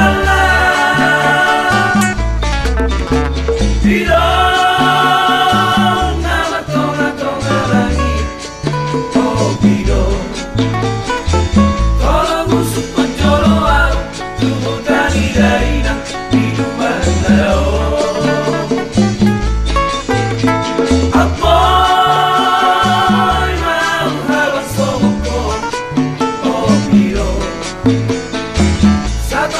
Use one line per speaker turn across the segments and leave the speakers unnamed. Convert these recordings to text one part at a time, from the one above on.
la la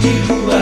You